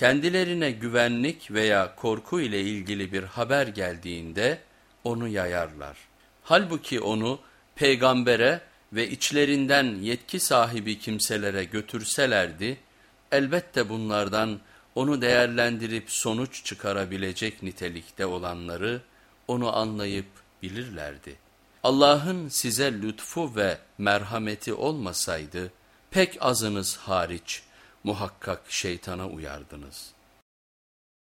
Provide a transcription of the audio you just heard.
Kendilerine güvenlik veya korku ile ilgili bir haber geldiğinde onu yayarlar. Halbuki onu peygambere ve içlerinden yetki sahibi kimselere götürselerdi, elbette bunlardan onu değerlendirip sonuç çıkarabilecek nitelikte olanları onu anlayıp bilirlerdi. Allah'ın size lütfu ve merhameti olmasaydı pek azınız hariç muhakkak şeytana uyardınız.''